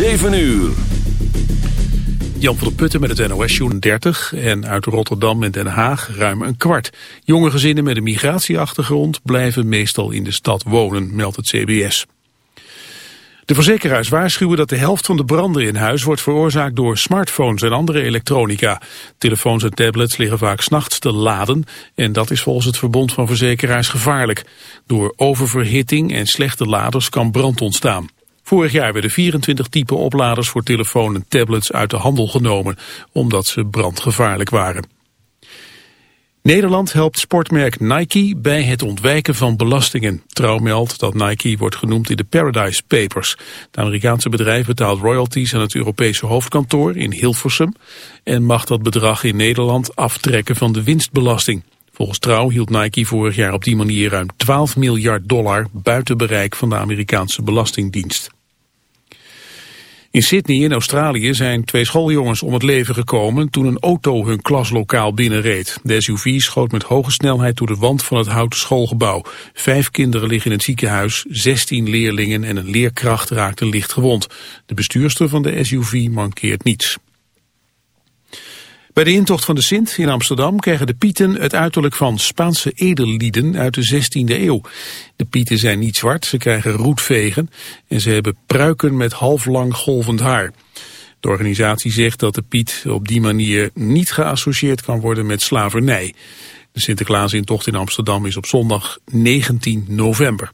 7 uur. Jan van der Putten met het NOS 30 en uit Rotterdam en Den Haag ruim een kwart. Jonge gezinnen met een migratieachtergrond blijven meestal in de stad wonen, meldt het CBS. De verzekeraars waarschuwen dat de helft van de branden in huis wordt veroorzaakt door smartphones en andere elektronica. Telefoons en tablets liggen vaak s'nachts te laden en dat is volgens het Verbond van Verzekeraars gevaarlijk. Door oververhitting en slechte laders kan brand ontstaan. Vorig jaar werden 24 typen opladers voor telefoon en tablets uit de handel genomen, omdat ze brandgevaarlijk waren. Nederland helpt sportmerk Nike bij het ontwijken van belastingen. Trouw meldt dat Nike wordt genoemd in de Paradise Papers. Het Amerikaanse bedrijf betaalt royalties aan het Europese hoofdkantoor in Hilversum... en mag dat bedrag in Nederland aftrekken van de winstbelasting. Volgens Trouw hield Nike vorig jaar op die manier ruim 12 miljard dollar... buiten bereik van de Amerikaanse Belastingdienst. In Sydney in Australië zijn twee schooljongens om het leven gekomen toen een auto hun klaslokaal binnenreed. De SUV schoot met hoge snelheid door de wand van het houten schoolgebouw. Vijf kinderen liggen in het ziekenhuis, 16 leerlingen en een leerkracht raakten licht gewond. De bestuurster van de SUV mankeert niets. Bij de intocht van de Sint in Amsterdam krijgen de pieten het uiterlijk van Spaanse edellieden uit de 16e eeuw. De pieten zijn niet zwart, ze krijgen roetvegen en ze hebben pruiken met halflang golvend haar. De organisatie zegt dat de piet op die manier niet geassocieerd kan worden met slavernij. De Sinterklaasintocht in Amsterdam is op zondag 19 november.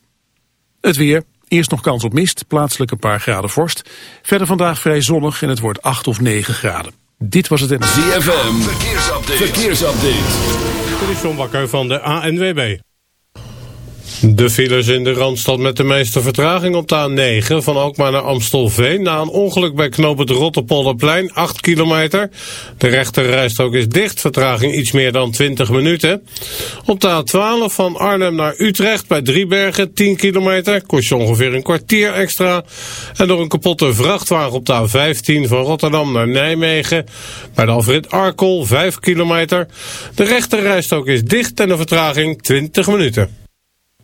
Het weer, Eerst nog kans op mist, plaatselijk een paar graden vorst. Verder vandaag vrij zonnig en het wordt 8 of 9 graden. Dit was het. ZFM, verkeersupdate. verkeersupdate. Dit is John Bakker van de ANWB. De files in de Randstad met de meeste vertraging op de A9 van Alkmaar naar Amstelveen. Na een ongeluk bij knoop het Rotterpolderplein, 8 kilometer. De rechterrijstrook is dicht, vertraging iets meer dan 20 minuten. Op de A12 van Arnhem naar Utrecht bij Driebergen, 10 kilometer. Kost je ongeveer een kwartier extra. En door een kapotte vrachtwagen op de A15 van Rotterdam naar Nijmegen. Bij de Alfred Arkel, 5 kilometer. De rechterrijstrook is dicht en de vertraging 20 minuten.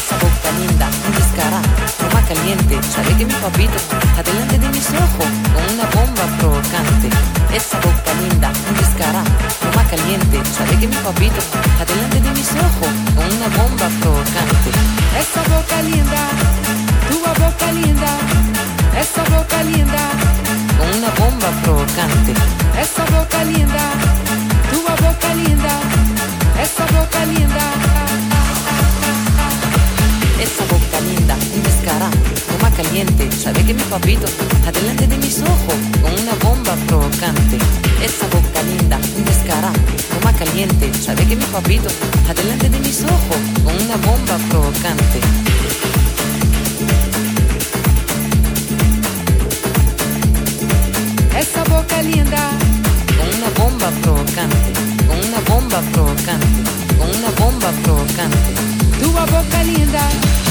Esa boca linda, un descarado, toma caliente, sabe que mi papito está delante de mis ojos con una bomba provocante. Esa boca linda, un descarado, toma caliente, sabe que mi papito está delante de mis ojos con una bomba provocante. Essa boca linda, tua boca linda, essa boca linda, Con una bomba provocante. essa boca linda, tua boca linda, essa boca linda. Esa boca linda, un descarado, toma caliente, sabe que mi papito está delante de mis ojos con una bomba provocante. Esa boca linda, un descarado, toma caliente, sabe que mi papito está delante de mis ojos con una bomba provocante. Essa boca linda, Con una bomba provocante, con una bomba provocante, con una bomba provocante. Tua boca linda.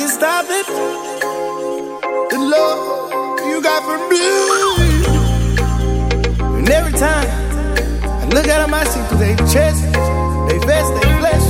Can stop it. The love you got for me. And every time I look at them, I see through their chest, they vest, they flesh.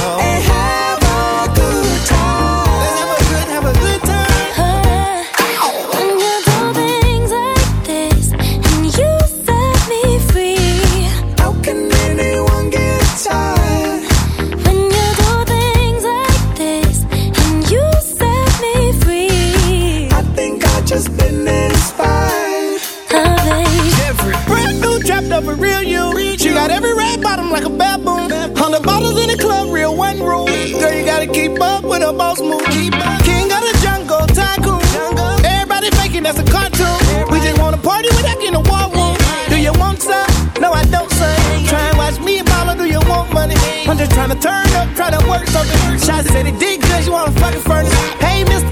Keep up with a boss move. King of the jungle, tycoon. Everybody faking that's a cartoon. We just wanna party without getting a war room. Do you want some? No, I don't, son. Try and watch me and mama, do you want money? I'm just trying to turn up, try to work something. Shots said it did good, you wanna fucking furnace. Hey, mister,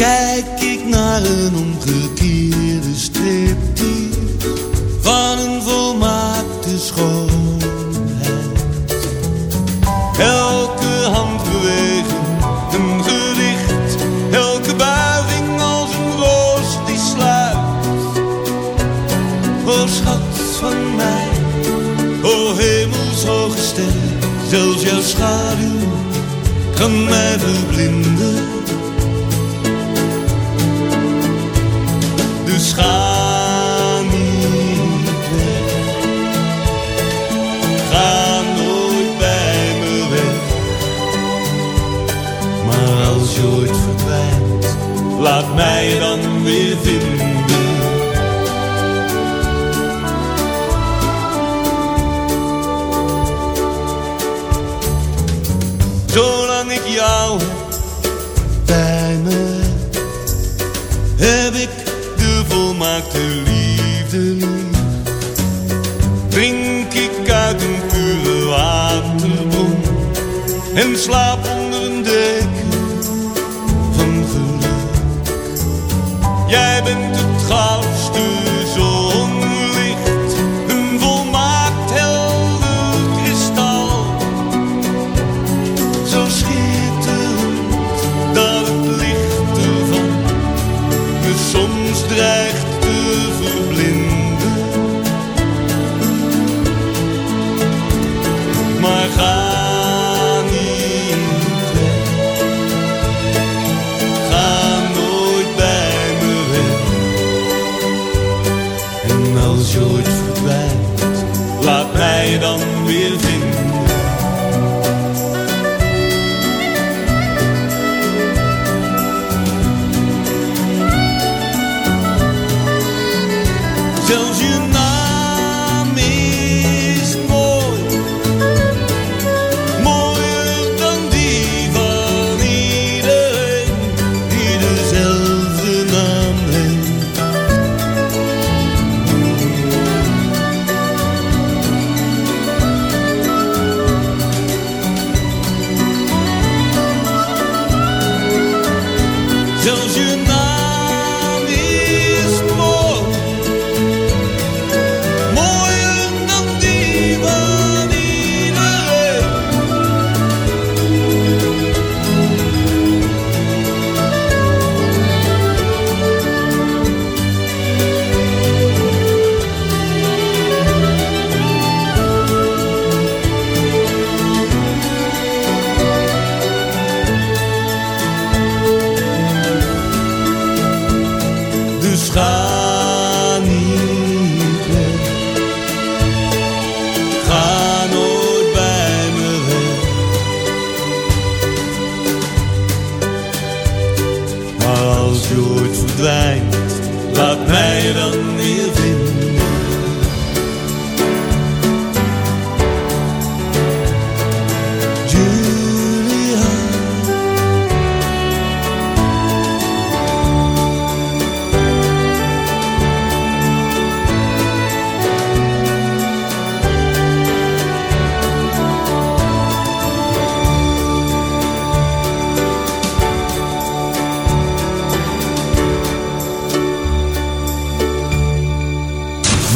Kijk ik naar een omgekeerde striptease Van een volmaakte schoonheid Elke handbeweging een gedicht Elke buiging als een roos die sluit O schat van mij, o hemelshoge ster, zelfs jouw schaduw kan mij verblinden. gaan. En slaap laat mij dan weer vinden.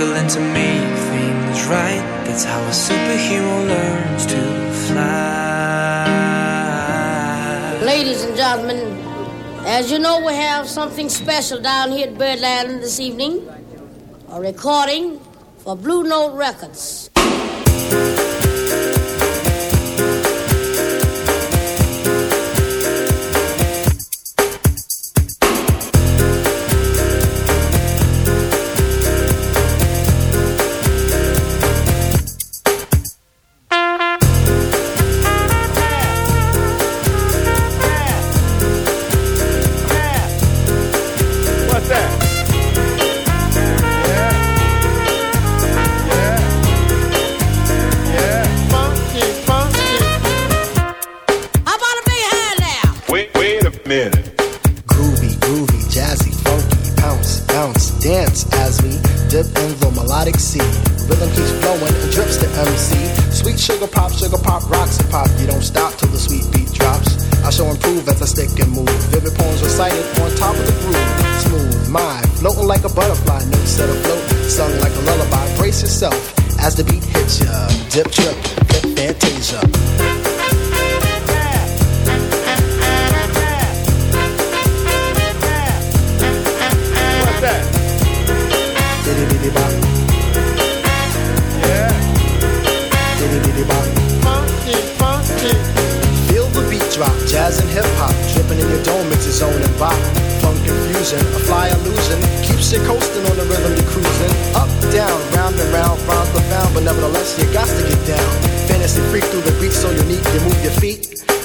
struggling to make things right. That's how a superhero learns to fly. Ladies and gentlemen, as you know, we have something special down here at Birdland this evening a recording for Blue Note Records. Funk infusion, a fly illusion Keeps you coasting on the rhythm you're cruising. Up, down, round and round, rhymes profound But nevertheless, you got to get down. Fantasy freak through the beat so unique You move your feet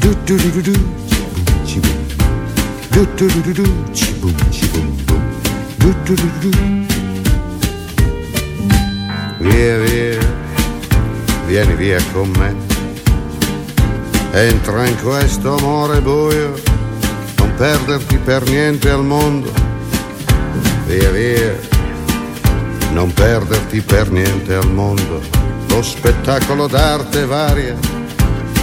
Do do do do do, chiboom, do do do do do, chiboom, boom. Do do do do do. Via, via, vieni via con me. Entra in questo amore buio, non perderti per niente al mondo. Via via, non perderti per niente al mondo. Lo spettacolo d'arte varia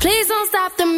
Please don't stop the